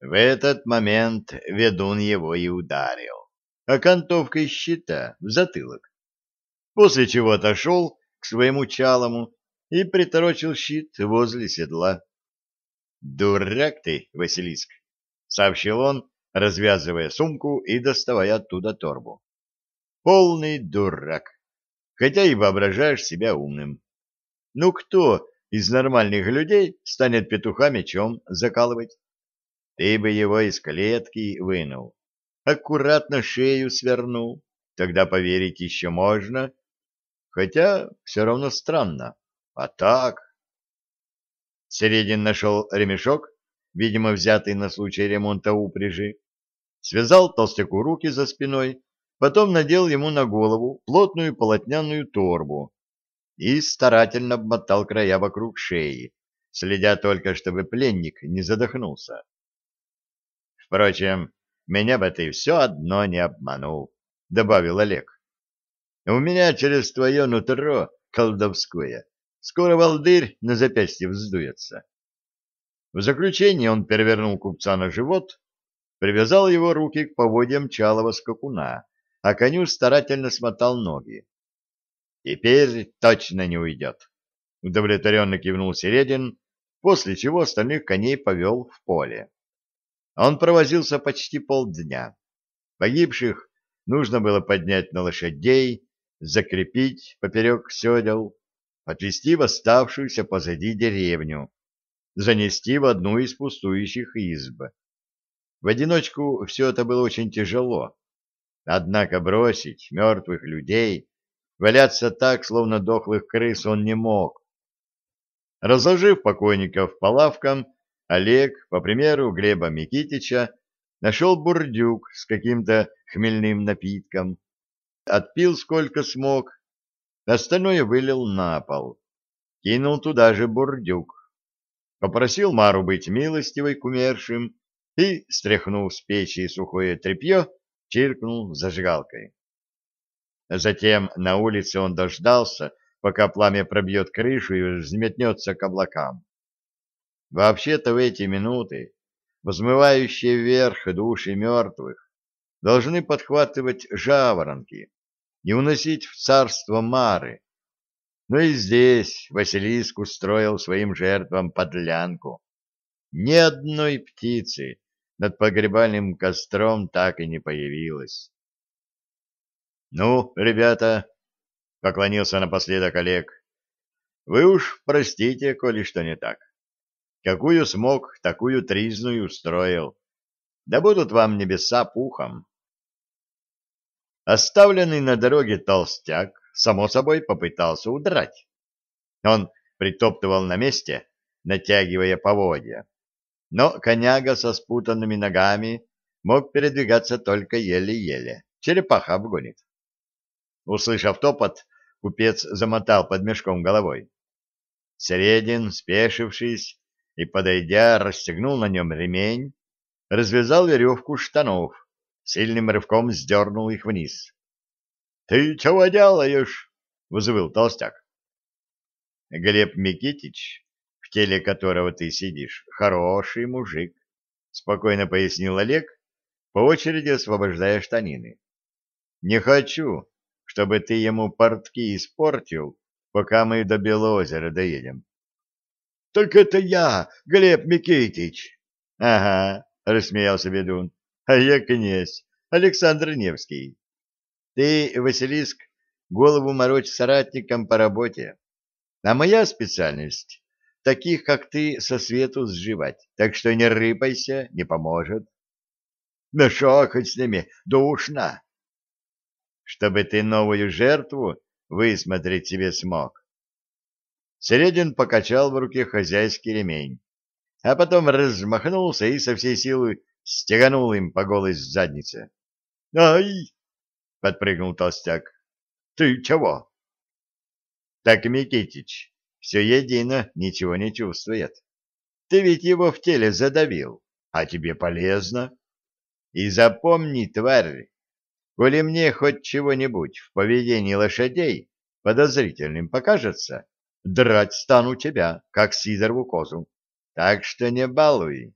В этот момент ведун его и ударил, окантовкой щита в затылок, после чего отошел к своему чалому и приторочил щит возле седла. «Дурак ты, Василиск!» — сообщил он, развязывая сумку и доставая оттуда торбу. «Полный дурак, хотя и воображаешь себя умным. Ну кто из нормальных людей станет петуха мечом закалывать? Ты бы его из клетки вынул, аккуратно шею свернул, тогда поверить еще можно, хотя все равно странно. А так... Середин нашел ремешок, видимо, взятый на случай ремонта упряжи, связал толстяку руки за спиной, потом надел ему на голову плотную полотняную торбу и старательно обмотал края вокруг шеи, следя только, чтобы пленник не задохнулся. Впрочем, меня бы ты все одно не обманул, — добавил Олег. У меня через твое нутро колдовское скоро волдырь на запястье вздуется. В заключение он перевернул купца на живот, привязал его руки к поводьям чалого скакуна, а коню старательно смотал ноги. «Теперь точно не уйдет», — удовлетворенно кивнул Середин, после чего остальных коней повел в поле. Он провозился почти полдня. Погибших нужно было поднять на лошадей, закрепить поперек седел, отвезти в оставшуюся позади деревню, занести в одну из пустующих изб. В одиночку все это было очень тяжело. Однако бросить мертвых людей, валяться так, словно дохлых крыс, он не мог. Разложив покойников по лавкам, Олег, по примеру Глеба Микитича, нашел бурдюк с каким-то хмельным напитком, отпил сколько смог, остальное вылил на пол, кинул туда же бурдюк, попросил Мару быть милостивой к умершим и, стряхнув с печи сухое тряпье, чиркнул зажигалкой. Затем на улице он дождался, пока пламя пробьет крышу и взметнется к облакам. Вообще-то в эти минуты взмывающие вверх души мертвых должны подхватывать жаворонки и уносить в царство Мары. Но и здесь Василиск устроил своим жертвам подлянку. Ни одной птицы над погребальным костром так и не появилось. — Ну, ребята, — поклонился напоследок Олег, — вы уж простите, коли что не так. Какую смог, такую тризную устроил. Да будут вам небеса пухом. Оставленный на дороге толстяк, само собой, попытался удрать. Он притоптывал на месте, натягивая поводья. Но коняга со спутанными ногами мог передвигаться только еле-еле. Черепаха обгонит. Услышав топот, купец замотал под мешком головой. Средин, спешившись, и, подойдя, расстегнул на нем ремень, развязал веревку штанов, сильным рывком сдернул их вниз. — Ты чего делаешь? — взвыл толстяк. — Глеб Микитич, в теле которого ты сидишь, хороший мужик, — спокойно пояснил Олег, по очереди освобождая штанины. — Не хочу, чтобы ты ему портки испортил, пока мы до Белозера доедем. Так это я, Глеб Микитич. — Ага, — рассмеялся ведун. — А я князь, Александр Невский. Ты, Василиск, голову морочь соратникам по работе. А моя специальность — таких, как ты, со свету сживать. Так что не рыпайся, не поможет. — Ну шо, хоть с ними, душно. — Чтобы ты новую жертву высмотреть себе смог. Середин покачал в руке хозяйский ремень, а потом размахнулся и со всей силы стеганул им по голой заднице. «Ай!» — подпрыгнул толстяк. «Ты чего?» «Так Микитич все едино ничего не чувствует. Ты ведь его в теле задавил, а тебе полезно. И запомни, тварь, коли мне хоть чего-нибудь в поведении лошадей подозрительным покажется, драть стану тебя, как Сидорову козу. Так что не балуй.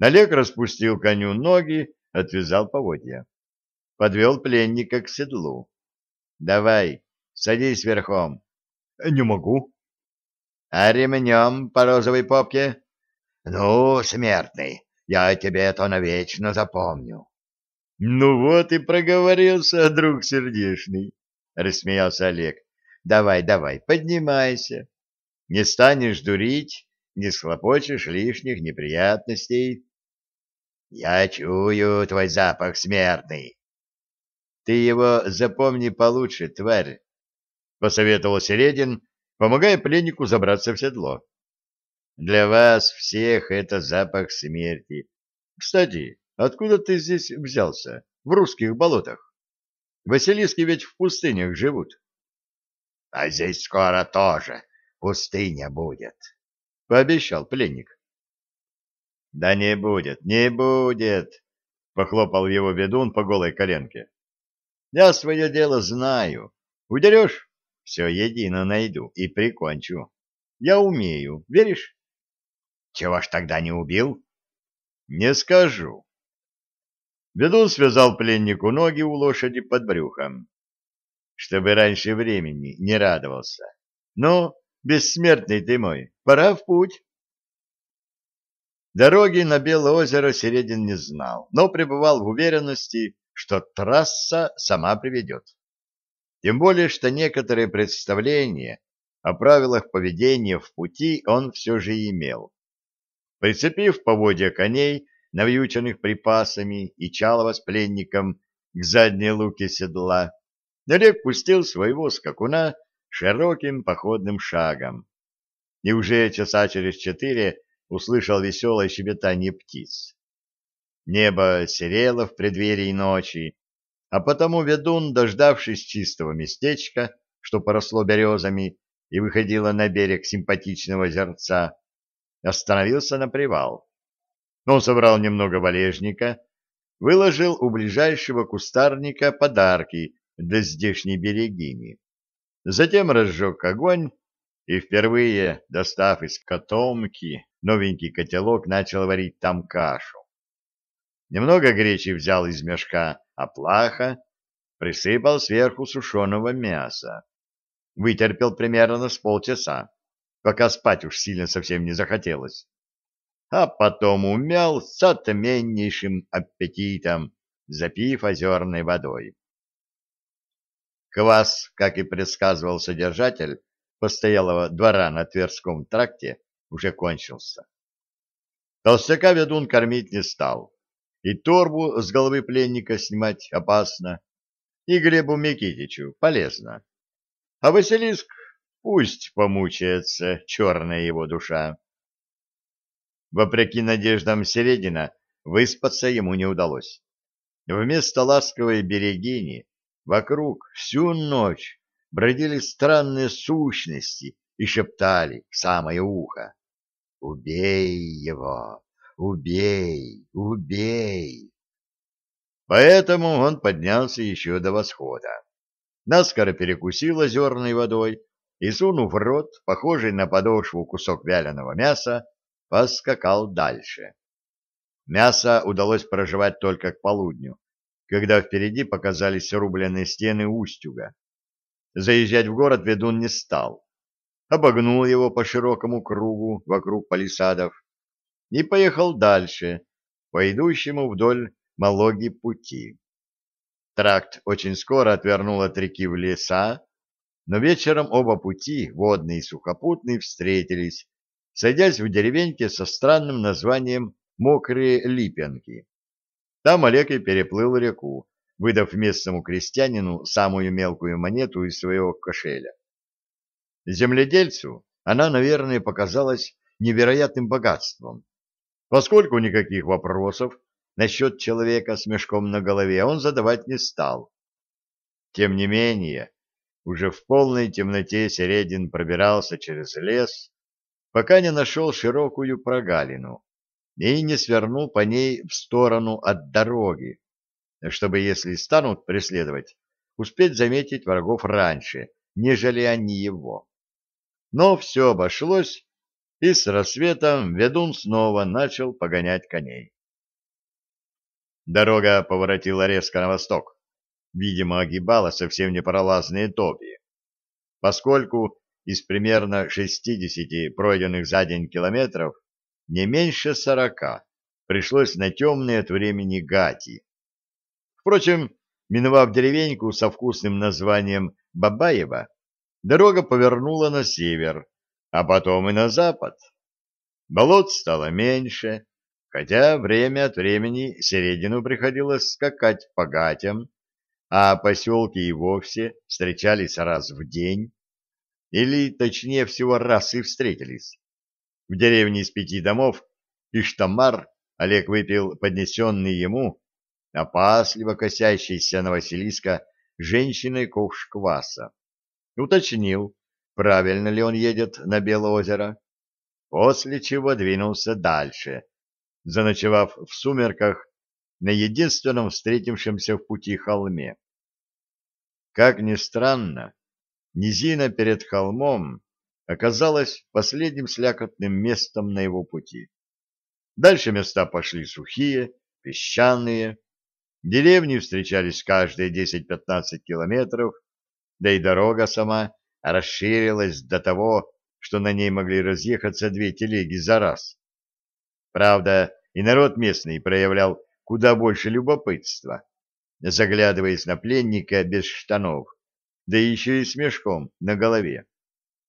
Олег распустил коню ноги, отвязал поводья. Подвел пленника к седлу. — Давай, садись верхом. — Не могу. — А ремнем по розовой попке? — Ну, смертный, я тебе это навечно запомню. — Ну вот и проговорился, друг сердечный, — рассмеялся Олег. — Давай, давай, поднимайся. Не станешь дурить, не схлопочешь лишних неприятностей. — Я чую твой запах смертный. — Ты его запомни получше, тварь, — посоветовал Середин, помогая пленнику забраться в седло. — Для вас всех это запах смерти. Кстати, откуда ты здесь взялся, в русских болотах? Василиски ведь в пустынях живут. — А здесь скоро тоже пустыня будет, — пообещал пленник. — Да не будет, не будет, — похлопал его ведун по голой коленке. — Я свое дело знаю. Удерешь? Все едино найду и прикончу. Я умею, веришь? — Чего ж тогда не убил? — Не скажу. Ведун связал пленнику ноги у лошади под брюхом, чтобы раньше времени не радовался. Ну, бессмертный ты мой, пора в путь. Дороги на Белое озеро Середин не знал, но пребывал в уверенности, что трасса сама приведет. Тем более, что некоторые представления о правилах поведения в пути он все же имел. Прицепив поводья коней, навьюченных припасами и чалого с пленником к задней луке седла, Олег пустил своего скакуна широким походным шагом. И уже часа через четыре услышал веселое щебетание птиц. Небо серело в преддверии ночи, а потому ведун, дождавшись чистого местечка, что поросло березами и выходило на берег симпатичного озерца, остановился на привал. Он собрал немного валежника, выложил у ближайшего кустарника подарки для здешней берегини Затем разжег огонь и, впервые достав из котомки новенький котелок, начал варить там кашу. Немного гречи взял из мешка оплаха, присыпал сверху сушеного мяса. Вытерпел примерно с полчаса, пока спать уж сильно совсем не захотелось. А потом умял с отменнейшим аппетитом, запив озерной водой. Квас, как и предсказывал содержатель постоялого двора на Тверском тракте, уже кончился. Толстяка ведун кормить не стал, и торбу с головы пленника снимать опасно, и Глебу Микитичу полезно. А Василиск пусть помучается, черная его душа. Вопреки надеждам Середина, выспаться ему не удалось. Вместо ласковой берегини Вокруг всю ночь бродили странные сущности и шептали в самое ухо. «Убей его! Убей! Убей!» Поэтому он поднялся еще до восхода. Наскоро перекусил озерной водой и, сунув в рот, похожий на подошву кусок вяленого мяса, поскакал дальше. Мясо удалось проживать только к полудню, когда впереди показались рубленные стены Устюга. Заезжать в город ведун не стал. Обогнул его по широкому кругу вокруг палисадов и поехал дальше, по идущему вдоль Малоги пути. Тракт очень скоро отвернул от реки в леса, но вечером оба пути, водный и сухопутный, встретились, сойдясь в деревеньке со странным названием Мокрые Липенки. Там Олег и переплыл реку, выдав местному крестьянину самую мелкую монету из своего кошеля. Земледельцу она, наверное, показалась невероятным богатством, поскольку никаких вопросов насчет человека с мешком на голове он задавать не стал. Тем не менее, уже в полной темноте Середин пробирался через лес, пока не нашел широкую прогалину, и не свернул по ней в сторону от дороги, чтобы, если станут преследовать, успеть заметить врагов раньше, нежели они его. Но все обошлось, и с рассветом ведун снова начал погонять коней. Дорога поворотила резко на восток, видимо, огибала совсем непролазные топи. Поскольку из примерно 60 пройденных за день километров не меньше 40 пришлось на темные от времени гати. Впрочем, миновав деревеньку со вкусным названием Бабаева, дорога повернула на север, а потом и на запад. Болот стало меньше, хотя время от времени середину приходилось скакать по гатям, а поселки и вовсе встречались раз в день, или, точнее всего, раз и встретились. В деревне из пяти домов Иштамар Олег выпил поднесенный ему, опасливо косящийся на Василиска, женщиной ковш кваса. Уточнил, правильно ли он едет на Белоозеро, после чего двинулся дальше, заночевав в сумерках на единственном встретившемся в пути холме. Как ни странно, низина перед холмом оказалась последним слякотным местом на его пути. Дальше места пошли сухие, песчаные, деревни встречались каждые 10-15 километров, да и дорога сама расширилась до того, что на ней могли разъехаться две телеги за раз. Правда, и народ местный проявлял куда больше любопытства, заглядываясь на пленника без штанов, да еще и с мешком на голове.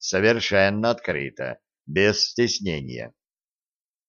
Совершенно открыто, без стеснения.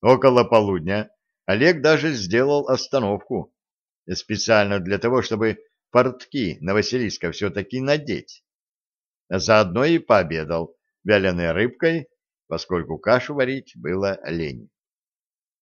Около полудня Олег даже сделал остановку, специально для того, чтобы портки на Василиска все-таки надеть. Заодно и пообедал вяленой рыбкой, поскольку кашу варить было лень.